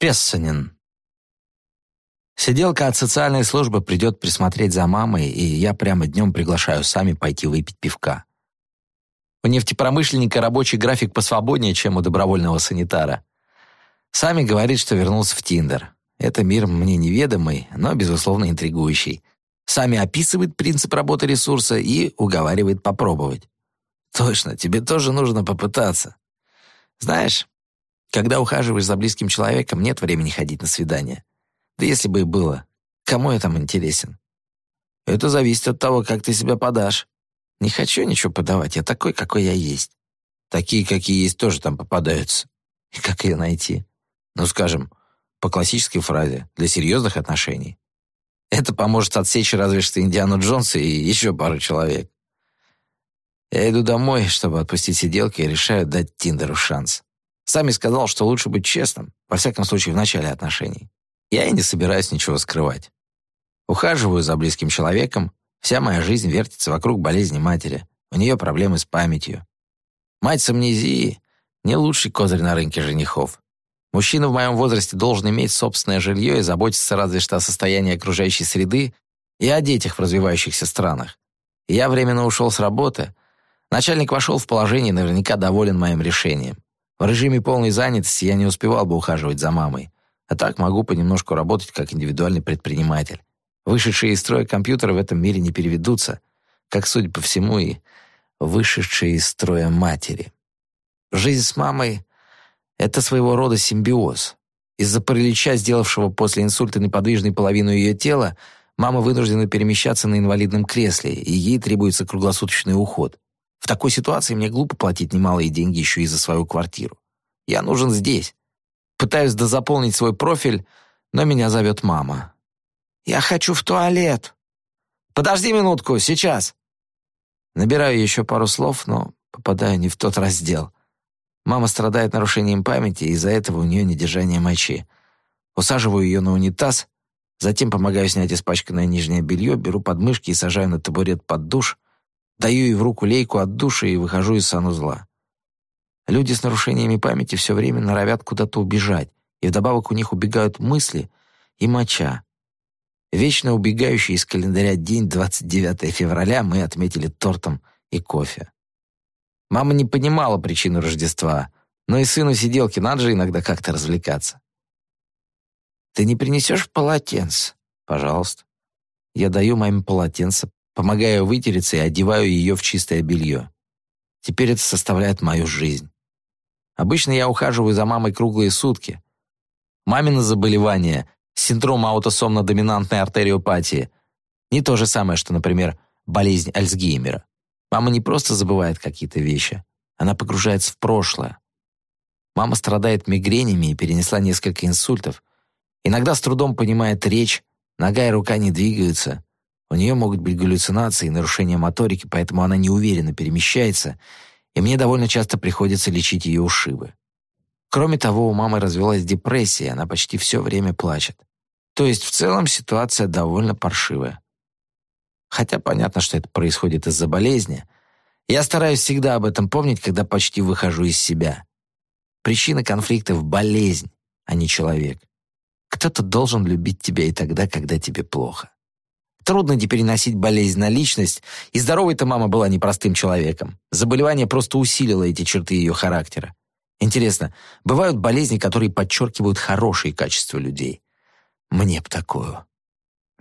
Пессонин. Сиделка от социальной службы придет присмотреть за мамой, и я прямо днем приглашаю сами пойти выпить пивка. У нефтепромышленника рабочий график посвободнее, чем у добровольного санитара. Сами говорит, что вернулся в Тиндер. Это мир мне неведомый, но, безусловно, интригующий. Сами описывает принцип работы ресурса и уговаривает попробовать. Точно, тебе тоже нужно попытаться. Знаешь, когда ухаживаешь за близким человеком, нет времени ходить на свидания. Да если бы и было, кому я там интересен? Это зависит от того, как ты себя подашь. Не хочу ничего подавать, я такой, какой я есть. Такие, какие есть, тоже там попадаются. И как ее найти? Ну, скажем, по классической фразе, для серьезных отношений. Это поможет отсечь разве что Индиану Джонса и еще пару человек. Я иду домой, чтобы отпустить сиделки, и решаю дать Тиндеру шанс. Сами сказал, что лучше быть честным, во всяком случае, в начале отношений. Я и не собираюсь ничего скрывать. Ухаживаю за близким человеком, вся моя жизнь вертится вокруг болезни матери. У нее проблемы с памятью. Мать с амнезией — не лучший козырь на рынке женихов. Мужчина в моем возрасте должен иметь собственное жилье и заботиться разве что о состоянии окружающей среды и о детях в развивающихся странах. Я временно ушел с работы. Начальник вошел в положение наверняка доволен моим решением. В режиме полной занятости я не успевал бы ухаживать за мамой. А так могу понемножку работать как индивидуальный предприниматель. Вышедшие из строя компьютеры в этом мире не переведутся, как, судя по всему, и вышедшие из строя матери. Жизнь с мамой — это своего рода симбиоз. Из-за паралича, сделавшего после инсульта неподвижной половину ее тела, мама вынуждена перемещаться на инвалидном кресле, и ей требуется круглосуточный уход. В такой ситуации мне глупо платить немалые деньги еще и за свою квартиру. Я нужен здесь. Пытаюсь дозаполнить свой профиль, но меня зовет мама. «Я хочу в туалет». «Подожди минутку, сейчас». Набираю еще пару слов, но попадаю не в тот раздел. Мама страдает нарушением памяти, и из-за этого у нее недержание мочи. Усаживаю ее на унитаз, затем помогаю снять испачканное нижнее белье, беру подмышки и сажаю на табурет под душ — Даю ей в руку лейку от душа и выхожу из санузла. Люди с нарушениями памяти все время норовят куда-то убежать, и вдобавок у них убегают мысли и моча. Вечно убегающий из календаря день 29 февраля мы отметили тортом и кофе. Мама не понимала причину Рождества, но и сыну сиделки надо же иногда как-то развлекаться. «Ты не принесешь полотенце?» «Пожалуйста». Я даю маме полотенце, помогаю вытереться и одеваю ее в чистое белье. Теперь это составляет мою жизнь. Обычно я ухаживаю за мамой круглые сутки. Мамино заболевание, синдром аутосомно-доминантной артериопатии, не то же самое, что, например, болезнь Альцгеймера. Мама не просто забывает какие-то вещи, она погружается в прошлое. Мама страдает мигренями и перенесла несколько инсультов. Иногда с трудом понимает речь, нога и рука не двигаются. У нее могут быть галлюцинации и нарушения моторики, поэтому она неуверенно перемещается, и мне довольно часто приходится лечить ее ушибы. Кроме того, у мамы развилась депрессия, она почти все время плачет. То есть в целом ситуация довольно паршивая. Хотя понятно, что это происходит из-за болезни. Я стараюсь всегда об этом помнить, когда почти выхожу из себя. Причина конфликтов — болезнь, а не человек. Кто-то должен любить тебя и тогда, когда тебе плохо. Трудно не переносить болезнь на личность, и здоровой-то мама была непростым человеком. Заболевание просто усилило эти черты ее характера. Интересно, бывают болезни, которые подчеркивают хорошие качества людей? Мне б такую.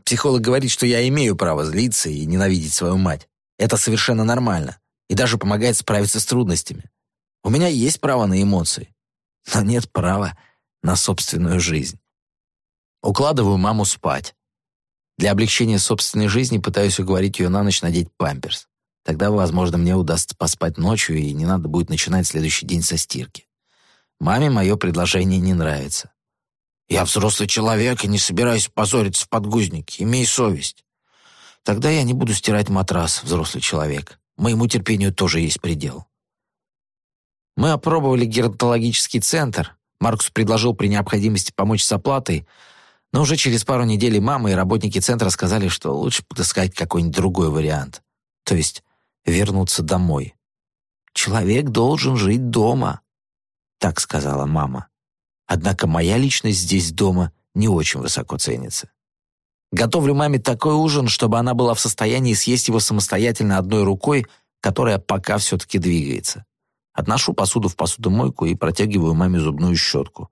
Психолог говорит, что я имею право злиться и ненавидеть свою мать. Это совершенно нормально и даже помогает справиться с трудностями. У меня есть право на эмоции, но нет права на собственную жизнь. Укладываю маму спать. Для облегчения собственной жизни пытаюсь уговорить ее на ночь надеть памперс. Тогда, возможно, мне удастся поспать ночью, и не надо будет начинать следующий день со стирки. Маме мое предложение не нравится. «Я взрослый человек и не собираюсь позориться в подгузнике. Имей совесть». «Тогда я не буду стирать матрас, взрослый человек. Моему терпению тоже есть предел». Мы опробовали геронтологический центр. Маркус предложил при необходимости помочь с оплатой, но уже через пару недель мама и работники центра сказали, что лучше подыскать какой-нибудь другой вариант. То есть вернуться домой. «Человек должен жить дома», — так сказала мама. Однако моя личность здесь дома не очень высоко ценится. Готовлю маме такой ужин, чтобы она была в состоянии съесть его самостоятельно одной рукой, которая пока все-таки двигается. Отношу посуду в посудомойку и протягиваю маме зубную щетку.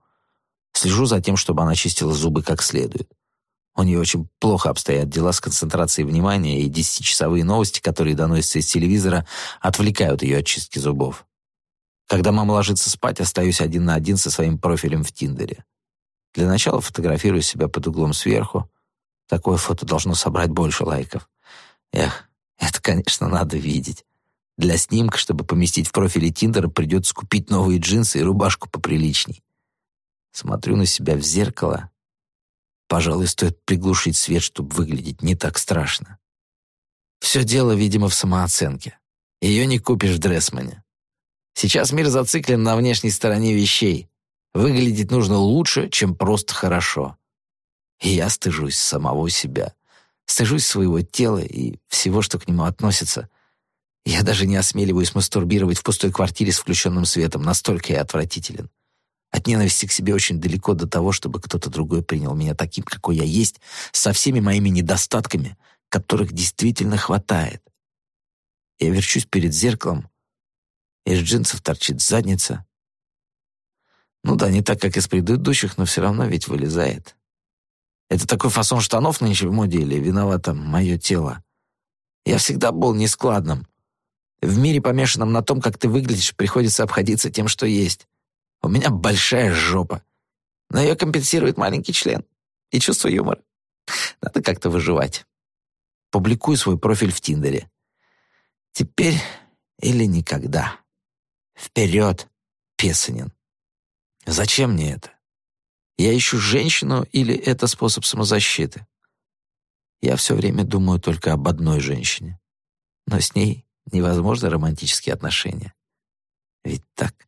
Слежу за тем, чтобы она чистила зубы как следует. У нее очень плохо обстоят дела с концентрацией внимания, и десятичасовые новости, которые доносятся из телевизора, отвлекают ее от чистки зубов. Когда мама ложится спать, остаюсь один на один со своим профилем в Тиндере. Для начала фотографирую себя под углом сверху, Такое фото должно собрать больше лайков. Эх, это, конечно, надо видеть. Для снимка, чтобы поместить в профиле Тиндера, придется купить новые джинсы и рубашку поприличней. Смотрю на себя в зеркало. Пожалуй, стоит приглушить свет, чтобы выглядеть не так страшно. Все дело, видимо, в самооценке. Ее не купишь в Дрессмане. Сейчас мир зациклен на внешней стороне вещей. Выглядеть нужно лучше, чем просто хорошо. И я стыжусь самого себя. Стыжусь своего тела и всего, что к нему относится. Я даже не осмеливаюсь мастурбировать в пустой квартире с включенным светом, настолько я отвратителен. От ненависти к себе очень далеко до того, чтобы кто-то другой принял меня таким, какой я есть, со всеми моими недостатками, которых действительно хватает. Я верчусь перед зеркалом, из джинсов торчит задница. Ну да, не так, как из предыдущих, но все равно ведь вылезает. Это такой фасон штанов нынче в моде или виновато мое тело? Я всегда был нескладным. В мире, помешанном на том, как ты выглядишь, приходится обходиться тем, что есть. У меня большая жопа. Но ее компенсирует маленький член. И чувство юмора. Надо как-то выживать. Публикую свой профиль в Тиндере. Теперь или никогда. Вперед, Песанин. Зачем мне это? Я ищу женщину или это способ самозащиты? Я все время думаю только об одной женщине. Но с ней невозможны романтические отношения. Ведь так?